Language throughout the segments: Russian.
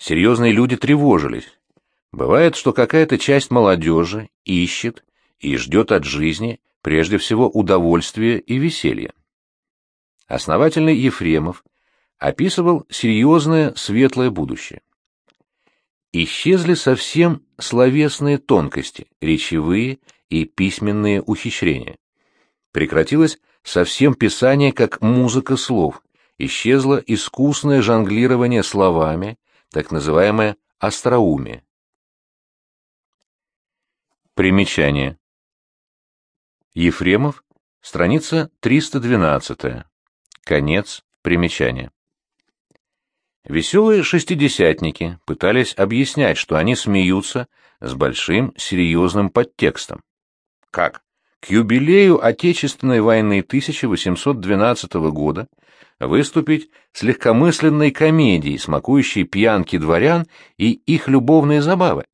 Серьезные люди тревожились. Бывает, что какая-то часть молодежи ищет и ждет от жизни прежде всего удовольствия и веселья. Основательный Ефремов описывал серьезное светлое будущее. Исчезли совсем словесные тонкости, речевые и письменные ухищрения. Прекратилось совсем писание как музыка слов, исчезло искусное жонглирование словами, так называемое остроумие. Примечание. Ефремов, страница 312. Конец примечания. Веселые шестидесятники пытались объяснять, что они смеются с большим серьезным подтекстом. Как? К юбилею Отечественной войны 1812 года выступить с легкомысленной комедией, смакующей пьянки дворян и их любовные забавы.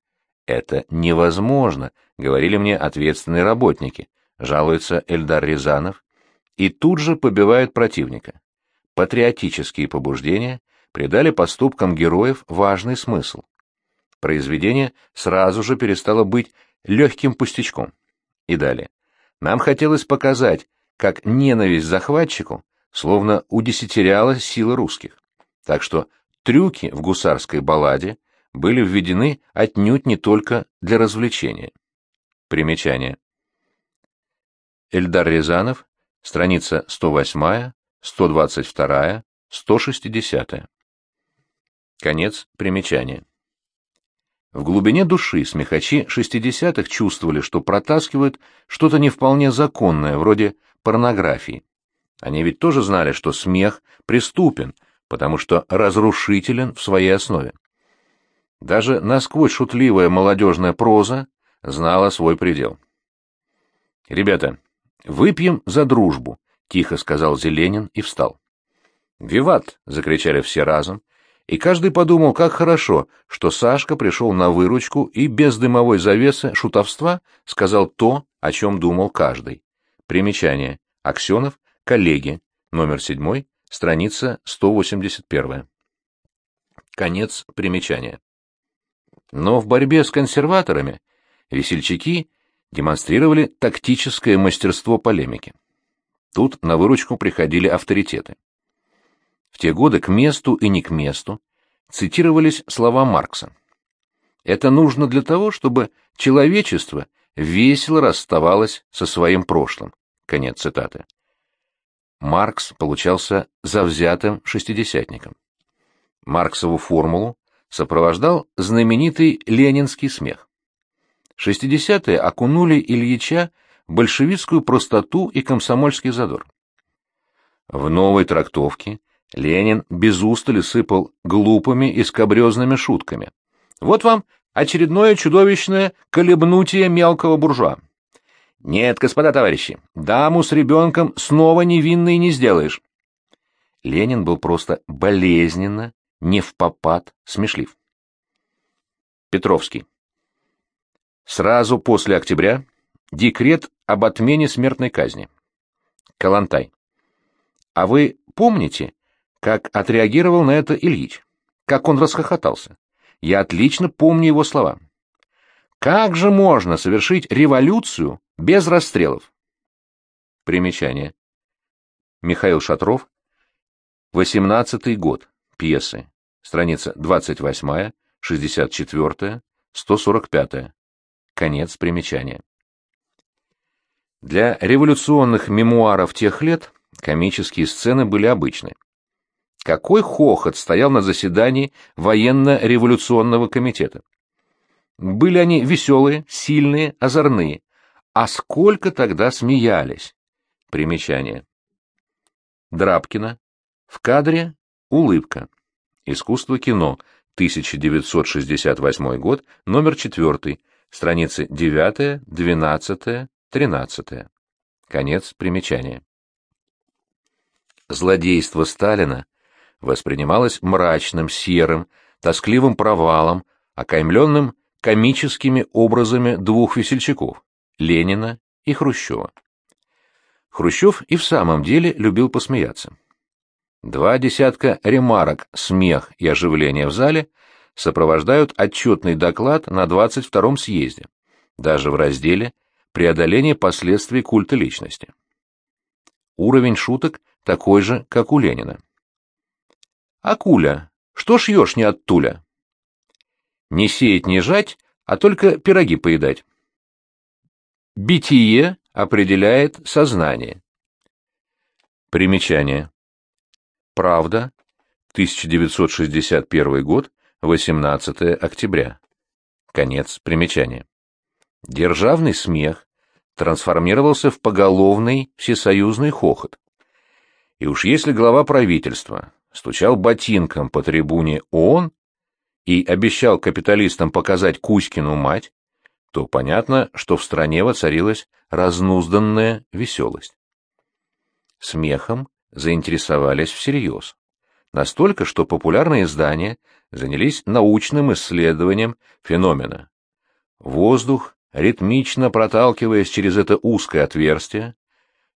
Это невозможно, говорили мне ответственные работники, жалуется Эльдар Рязанов, и тут же побивают противника. Патриотические побуждения придали поступкам героев важный смысл. Произведение сразу же перестало быть легким пустячком. И далее. Нам хотелось показать, как ненависть захватчику словно удесятеряла силы русских. Так что трюки в гусарской балладе были введены отнюдь не только для развлечения. Примечание. Эльдар Рязанов, страница 108, 122, 160. Конец примечания. В глубине души смехачи шестидесятых чувствовали, что протаскивают что-то не вполне законное, вроде порнографии. Они ведь тоже знали, что смех преступен, потому что разрушителен в своей основе. Даже насквозь шутливая молодежная проза знала свой предел. «Ребята, выпьем за дружбу», — тихо сказал Зеленин и встал. «Виват!» — закричали все разом, и каждый подумал, как хорошо, что Сашка пришел на выручку и без дымовой завесы шутовства сказал то, о чем думал каждый. Примечание. Аксенов, коллеги, номер 7, страница 181. Конец примечания. Но в борьбе с консерваторами весельчаки демонстрировали тактическое мастерство полемики. Тут на выручку приходили авторитеты. В те годы к месту и не к месту цитировались слова Маркса. Это нужно для того, чтобы человечество весело расставалось со своим прошлым. Конец цитаты. Маркс получался завзятым шестидесятником. Марксову формулу сопровождал знаменитый ленинский смех. Шестидесятые окунули Ильича в большевистскую простоту и комсомольский задор. В новой трактовке Ленин без устали сыпал глупыми и скобрезными шутками. Вот вам очередное чудовищное колебнутие мелкого буржуа. Нет, господа товарищи, даму с ребенком снова невинной не сделаешь. Ленин был просто болезненно, не в попад, смешлив. Петровский. Сразу после октября декрет об отмене смертной казни. Калантай. А вы помните, как отреагировал на это Ильич? Как он расхохотался? Я отлично помню его слова. Как же можно совершить революцию без расстрелов? Примечание. Михаил Шатров. 18 год. Пьесы. Страница 28, 64, 145. Конец примечания. Для революционных мемуаров тех лет комические сцены были обычны. Какой хохот стоял на заседании военно-революционного комитета. Были они веселые, сильные, озорные. А сколько тогда смеялись! Примечание. Драбкина. В кадре улыбка. Искусство кино. 1968 год, номер 4, страницы 9, 12, 13. Конец примечания. Злодейство Сталина воспринималось мрачным, серым, тоскливым провалом, окаймленным комическими образами двух весельчаков — Ленина и Хрущева. Хрущев и в самом деле любил посмеяться. Два десятка ремарок, смех и оживление в зале сопровождают отчетный доклад на 22-м съезде, даже в разделе «Преодоление последствий культа личности». Уровень шуток такой же, как у Ленина. «Акуля, что шьешь не от туля?» «Не сеять, не жать, а только пироги поедать». Битие определяет сознание. Примечание. Правда, 1961 год, 18 октября. Конец примечания. Державный смех трансформировался в поголовный всесоюзный хохот. И уж если глава правительства стучал ботинком по трибуне ООН и обещал капиталистам показать Кузькину мать, то понятно, что в стране воцарилась разнузданная веселость. Смехом заинтересовались всерьез. Настолько, что популярные издания занялись научным исследованием феномена. Воздух, ритмично проталкиваясь через это узкое отверстие,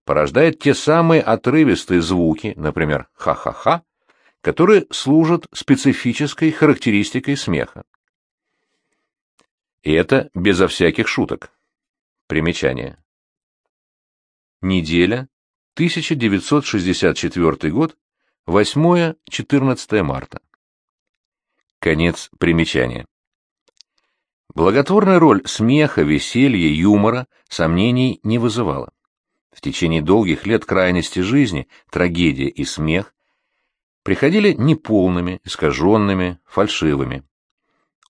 порождает те самые отрывистые звуки, например, «ха-ха-ха», которые служат специфической характеристикой смеха. И это безо всяких шуток. Примечание. Неделя, 1964 год, 8-14 марта. Конец примечания. Благотворная роль смеха, веселья, юмора сомнений не вызывала. В течение долгих лет крайности жизни трагедия и смех приходили неполными, искаженными, фальшивыми.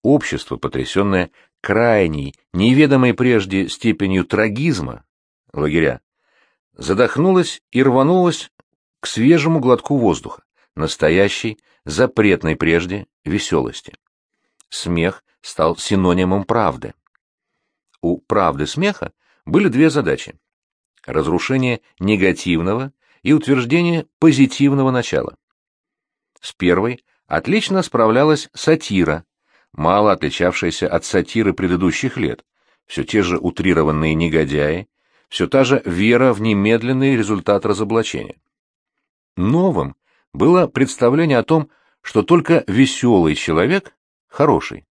Общество, потрясенное крайней, неведомой прежде степенью трагизма, лагеря, задохнулось и рванулось к свежему глотку воздуха, настоящей, запретной прежде веселости. Смех стал синонимом правды. У правды смеха были две задачи – разрушение негативного и утверждение позитивного начала. С первой отлично справлялась сатира, мало отличавшаяся от сатиры предыдущих лет, все те же утрированные негодяи, все та же вера в немедленный результат разоблачения. Новым было представление о том, что только веселый человек хороший.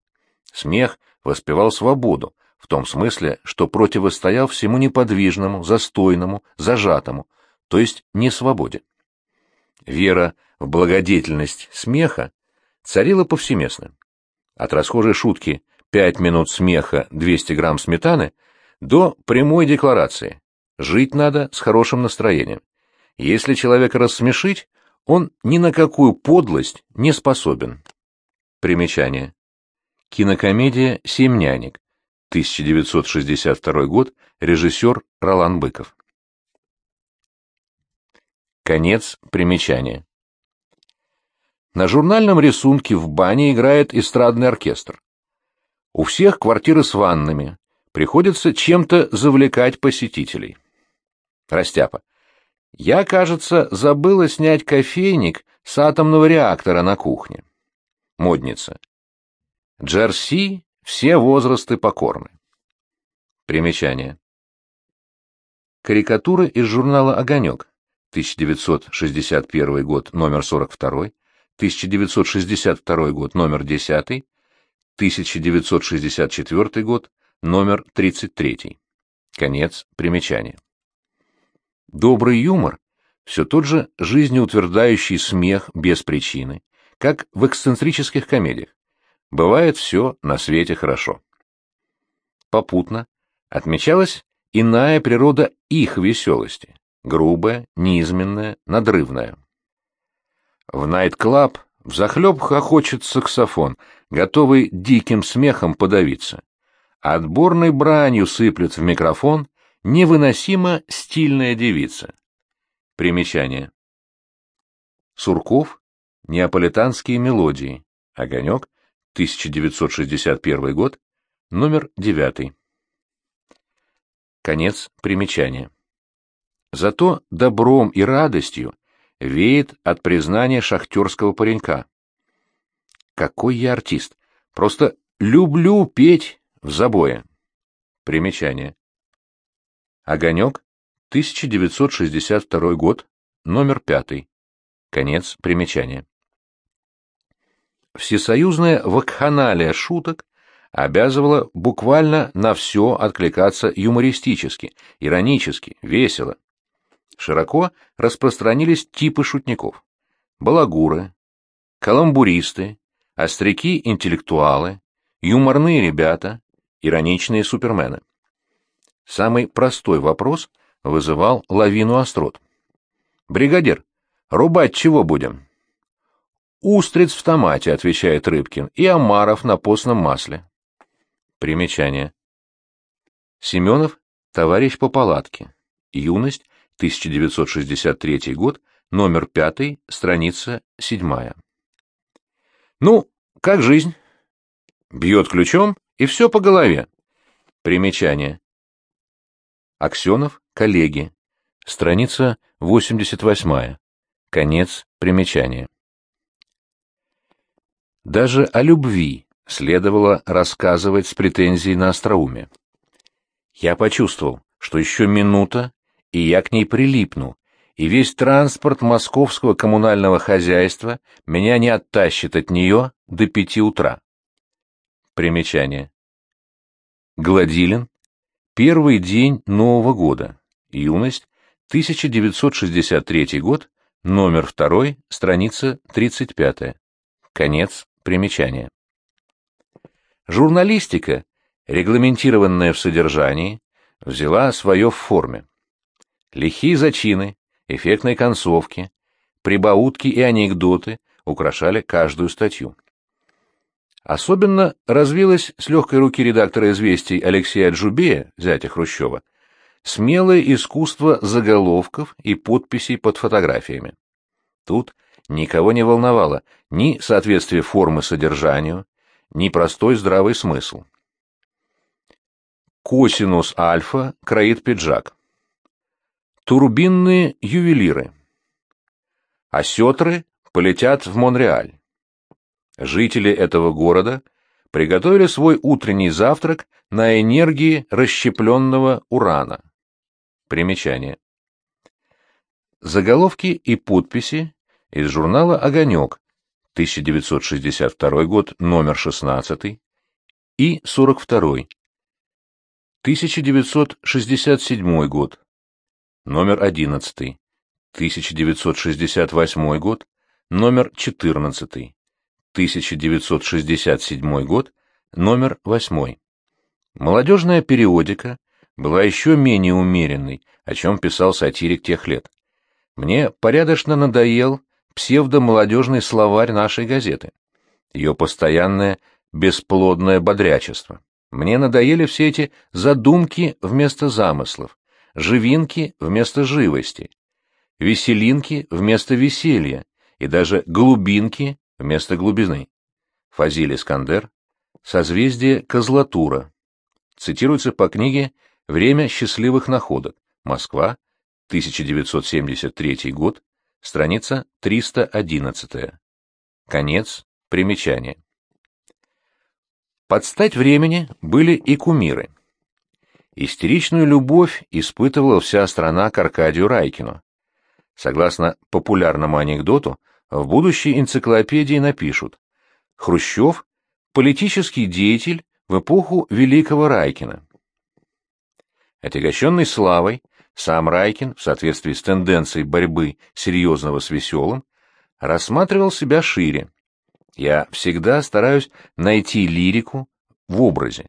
Смех воспевал свободу, в том смысле, что противостоял всему неподвижному, застойному, зажатому, то есть несвободе. Вера в благодетельность смеха царила повсеместно. От расхожей шутки «пять минут смеха, 200 грамм сметаны» до прямой декларации «жить надо с хорошим настроением». Если человека рассмешить, он ни на какую подлость не способен. Примечание. Кинокомедия «Семь нянек», 1962 год, режиссер Ролан Быков. Конец примечания. На журнальном рисунке в бане играет эстрадный оркестр. У всех квартиры с ваннами. Приходится чем-то завлекать посетителей. Растяпа. Я, кажется, забыла снять кофейник с атомного реактора на кухне. Модница. Джерси все возрасты покорны. Примечание. Карикатуры из журнала «Огонек», 1961 год, номер 42, 1962 год, номер 10, 1964 год, номер 33. Конец примечания. Добрый юмор — все тот же жизнеутверждающий смех без причины, как в эксцентрических комедиях. Бывает все на свете хорошо. Попутно отмечалась иная природа их веселости, грубая, низменная, надрывная. В найт-клаб взахлеб хохочет саксофон, готовый диким смехом подавиться. Отборной бранью сыплет в микрофон Невыносимо стильная девица. Примечание. Сурков. Неаполитанские мелодии. Огонек. 1961 год. Номер 9. Конец примечания. Зато добром и радостью веет от признания шахтерского паренька. Какой я артист! Просто люблю петь в забое. Примечание. Огонек, 1962 год, номер пятый. Конец примечания. всесоюзная вакханалия шуток обязывала буквально на все откликаться юмористически, иронически, весело. Широко распространились типы шутников. Балагуры, каламбуристы, остряки-интеллектуалы, юморные ребята, ироничные супермены. Самый простой вопрос вызывал лавину острот. «Бригадир, рубать чего будем?» «Устриц в томате», — отвечает Рыбкин, — «и омаров на постном масле». Примечание. Семенов — товарищ по палатке. Юность, 1963 год, номер пятый, страница седьмая. «Ну, как жизнь?» Бьет ключом, и все по голове. Примечание. Аксенов, коллеги. Страница 88. Конец примечания. Даже о любви следовало рассказывать с претензией на остроумие. Я почувствовал, что еще минута, и я к ней прилипну, и весь транспорт московского коммунального хозяйства меня не оттащит от нее до пяти утра. Примечание. Гладилин. Первый день Нового года. Юность. 1963 год. Номер 2. Страница 35. Конец примечания. Журналистика, регламентированная в содержании, взяла свое в форме. Лихие зачины, эффектные концовки, прибаутки и анекдоты украшали каждую статью. Особенно развилось с легкой руки редактора «Известий» Алексея Джубея, зятя Хрущева, смелое искусство заголовков и подписей под фотографиями. Тут никого не волновало ни соответствие формы содержанию, ни простой здравый смысл. Косинус альфа кроит пиджак. Турбинные ювелиры. Осетры полетят в Монреаль. Жители этого города приготовили свой утренний завтрак на энергии расщепленного урана. Примечание. Заголовки и подписи из журнала «Огонек», 1962 год, номер 16, и 42, 1967 год, номер 11, 1968 год, номер 14, 1967 год, номер 8. Молодежная периодика была еще менее умеренной, о чем писал сатирик тех лет. Мне порядочно надоел псевдомолодежный словарь нашей газеты. Ее постоянное бесплодное бодрячество. Мне надоели все эти задумки вместо замыслов, живинки вместо живости, веселинки вместо веселья и даже глубинки вместо глубины. Фазиль Искандер, созвездие Козлатура. Цитируется по книге «Время счастливых находок. Москва, 1973 год, страница 311». Конец примечания. Под стать времени были и кумиры. Истеричную любовь испытывала вся страна к Аркадию Райкину. Согласно популярному анекдоту, в будущей энциклопедии напишут «Хрущев – политический деятель в эпоху Великого Райкина». Отягощенный славой, сам Райкин, в соответствии с тенденцией борьбы серьезного с веселым, рассматривал себя шире. Я всегда стараюсь найти лирику в образе.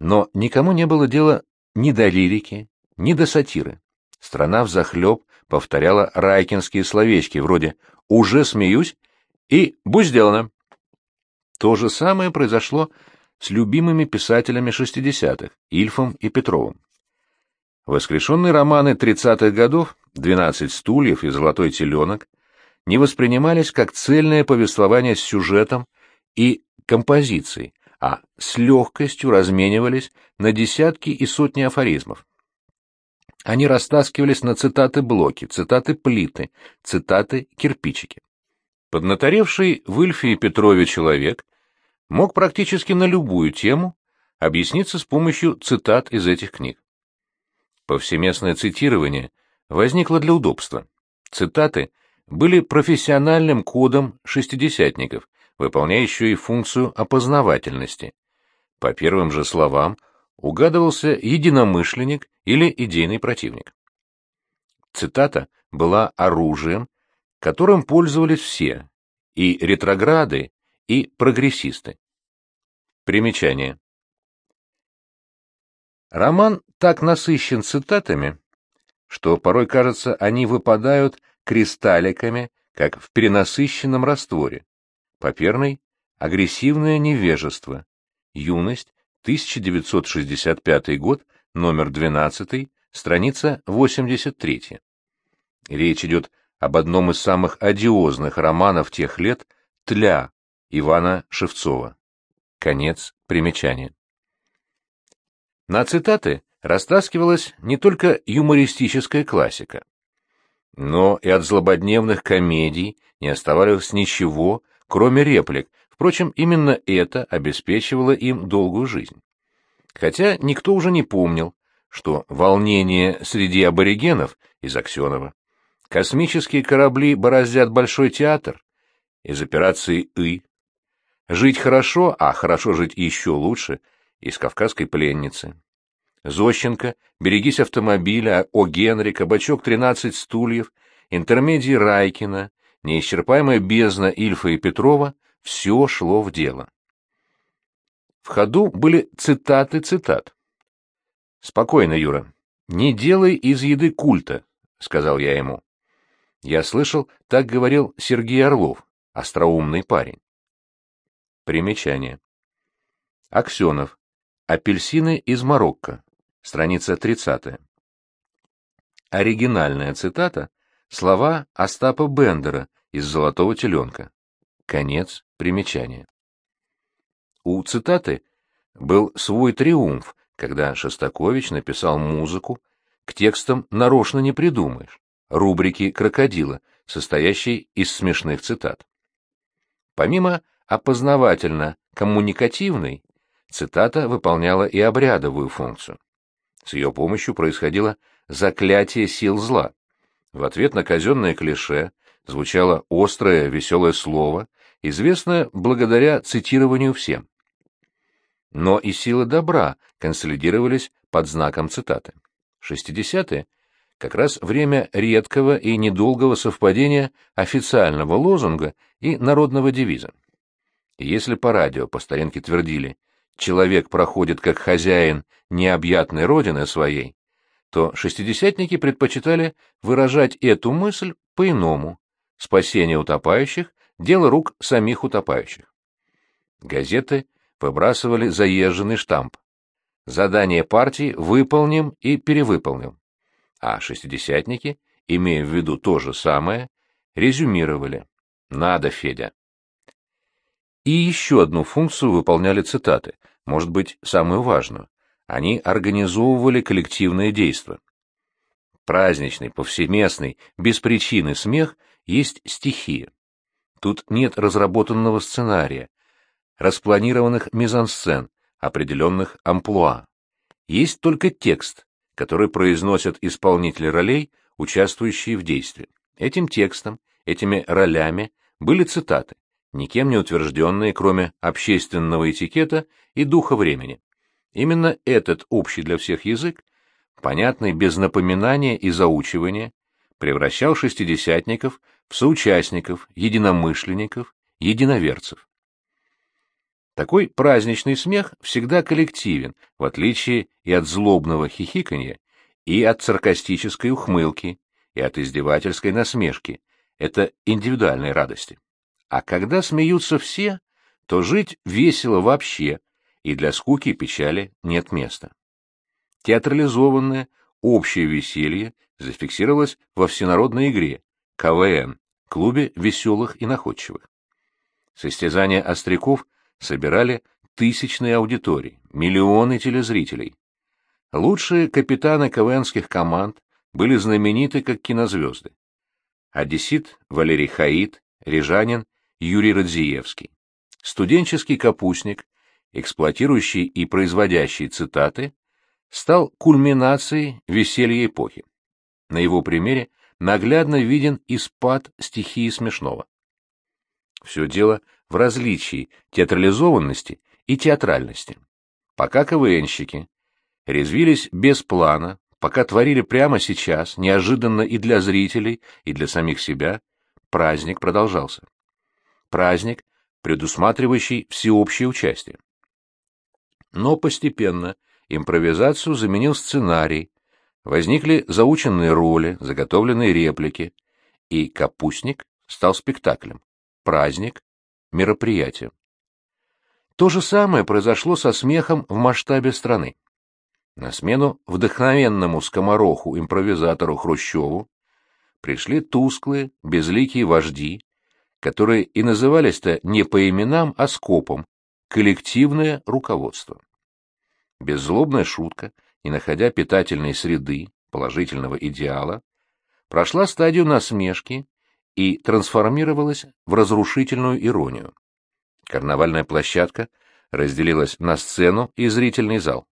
Но никому не было дела ни до лирики, ни до сатиры. Страна взахлеб повторяла райкинские словечки вроде «уже смеюсь» и «будь сделано». То же самое произошло с любимыми писателями 60-х Ильфом и Петровым. Воскрешенные романы 30-х годов «Двенадцать стульев» и «Золотой теленок» не воспринимались как цельное повествование с сюжетом и композицией, а с легкостью разменивались на десятки и сотни афоризмов. Они растаскивались на цитаты-блоки, цитаты-плиты, цитаты-кирпичики. Поднаторевший в Ильфе и Петрове человек мог практически на любую тему объясниться с помощью цитат из этих книг. Повсеместное цитирование возникло для удобства. Цитаты были профессиональным кодом шестидесятников, выполняя еще и функцию опознавательности. По первым же словам угадывался единомышленник или идейный противник. Цитата была оружием, которым пользовались все, и ретрограды, и прогрессисты. Примечание. Роман так насыщен цитатами, что порой кажется, они выпадают кристалликами, как в перенасыщенном растворе. Поперный — агрессивное невежество. Юность, 1965 год, номер 12, страница 83. Речь идет об одном из самых одиозных романов тех лет «Тля» Ивана Шевцова. Конец примечания. На цитаты растаскивалась не только юмористическая классика, но и от злободневных комедий не оставалось ничего, кроме реплик, впрочем, именно это обеспечивало им долгую жизнь. Хотя никто уже не помнил, что волнение среди аборигенов из Аксенова, космические корабли бороздят Большой театр из операции «И», жить хорошо, а хорошо жить еще лучше из «Кавказской пленницы», Зощенко, берегись автомобиля, О. Генри, Кабачок, 13 стульев, интермедии Райкина, неисчерпаемая бездна Ильфа и Петрова — все шло в дело. В ходу были цитаты цитат. «Спокойно, Юра. Не делай из еды культа», — сказал я ему. Я слышал, так говорил Сергей Орлов, остроумный парень. Примечание. Аксенов. Апельсины из Марокко страница 30. Оригинальная цитата — слова Остапа Бендера из «Золотого теленка». Конец примечания. У цитаты был свой триумф, когда Шостакович написал музыку к текстам «Нарочно не придумаешь», рубрики «Крокодила», состоящей из смешных цитат. Помимо опознавательно-коммуникативной, цитата выполняла и обрядовую функцию. С ее помощью происходило заклятие сил зла. В ответ на казенное клише звучало острое, веселое слово, известное благодаря цитированию всем. Но и силы добра консолидировались под знаком цитаты. 60-е — как раз время редкого и недолгого совпадения официального лозунга и народного девиза. Если по радио по старинке твердили человек проходит как хозяин необъятной родины своей, то шестидесятники предпочитали выражать эту мысль по-иному. Спасение утопающих — дело рук самих утопающих. Газеты выбрасывали заезженный штамп. Задание партии выполним и перевыполним. А шестидесятники, имея в виду то же самое, резюмировали. Надо, Федя. И еще одну функцию выполняли цитаты, может быть, самую важную. Они организовывали коллективное действо. Праздничный, повсеместный, без причины смех есть стихия. Тут нет разработанного сценария, распланированных мизансцен, определенных амплуа. Есть только текст, который произносят исполнители ролей, участвующие в действии. Этим текстом, этими ролями были цитаты никем не утвержденные, кроме общественного этикета и духа времени. Именно этот общий для всех язык, понятный без напоминания и заучивания, превращал шестидесятников в соучастников, единомышленников, единоверцев. Такой праздничный смех всегда коллективен, в отличие и от злобного хихиканья, и от саркастической ухмылки, и от издевательской насмешки. Это индивидуальной радости. А когда смеются все, то жить весело вообще, и для скуки и печали нет места. Театрализованное, общее веселье зафиксировалось во всенародной игре КВН, клубе веселых и находчивых. Состязания остряков собирали тысячные аудитории, миллионы телезрителей. Лучшие капитаны КВНских команд были знамениты как кинозвезды. Одессит Валерий Хаид, Рижанин Юрий Радзиевский. Студенческий капустник, эксплуатирующий и производящий цитаты, стал кульминацией веселья эпохи. На его примере наглядно виден и спад стихии смешного. Все дело в различии театрализованности и театральности. Пока КВНщики резвились без плана, пока творили прямо сейчас, неожиданно и для зрителей, и для самих себя, праздник продолжался. Праздник, предусматривающий всеобщее участие. Но постепенно импровизацию заменил сценарий, возникли заученные роли, заготовленные реплики, и «Капустник» стал спектаклем, праздник — мероприятием. То же самое произошло со смехом в масштабе страны. На смену вдохновенному скомороху-импровизатору Хрущеву пришли тусклые, безликие вожди, которые и назывались-то не по именам, а скопом, коллективное руководство. Беззлобная шутка, не находя питательной среды, положительного идеала, прошла стадию насмешки и трансформировалась в разрушительную иронию. Карнавальная площадка разделилась на сцену и зрительный зал.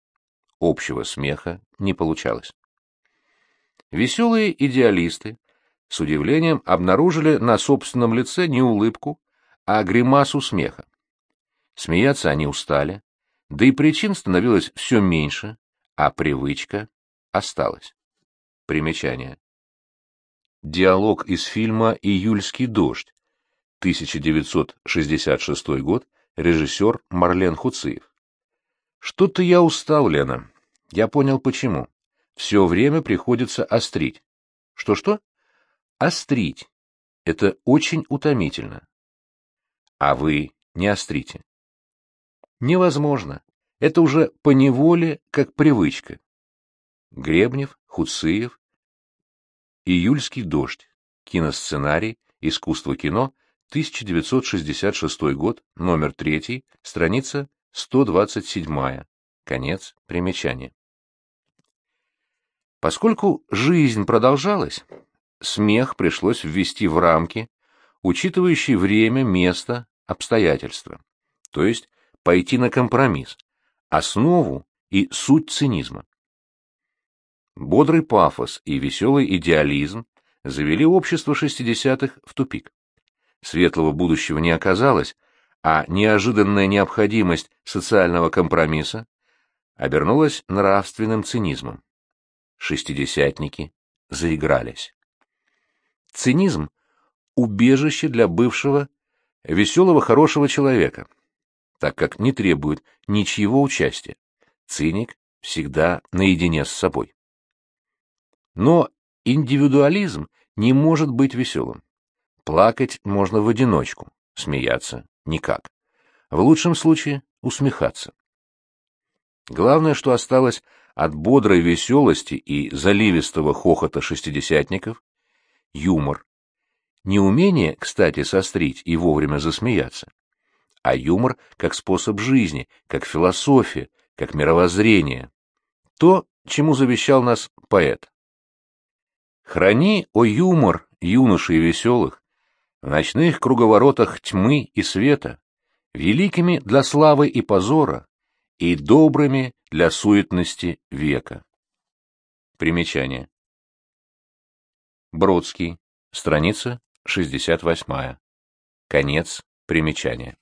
Общего смеха не получалось. Веселые идеалисты с удивлением обнаружили на собственном лице не улыбку, а гримасу смеха. Смеяться они устали, да и причин становилось все меньше, а привычка осталась. Примечание. Диалог из фильма «Июльский дождь», 1966 год, режиссер Марлен Хуциев. Что-то я устал, Лена. Я понял, почему. Все время приходится острить. Что-что? Острить. Это очень утомительно. А вы не острите. Невозможно. Это уже поневоле, как привычка. Гребнев, Хуциев, Июльский дождь. Киносценарий, искусство кино, 1966 год, номер 3, страница 127. Конец примечания. Поскольку жизнь продолжалась, смех пришлось ввести в рамки, учитывающие время, место, обстоятельства, то есть пойти на компромисс, основу и суть цинизма. Бодрый пафос и веселый идеализм завели общество шестидесятых в тупик. Светлого будущего не оказалось, а неожиданная необходимость социального компромисса обернулась нравственным цинизмом. Шестидесятники заигрались. Цинизм — убежище для бывшего, веселого, хорошего человека, так как не требует ничьего участия. Циник всегда наедине с собой. Но индивидуализм не может быть веселым. Плакать можно в одиночку, смеяться никак. В лучшем случае усмехаться. Главное, что осталось от бодрой веселости и заливистого хохота шестидесятников — юмор. Не умение, кстати, сострить и вовремя засмеяться, а юмор как способ жизни, как философия, как мировоззрение. То, чему завещал нас поэт. Храни, о юмор, юношей веселых, в ночных круговоротах тьмы и света, великими для славы и позора и добрыми для суетности века. Примечание. Бродский. Страница 68. Конец примечания.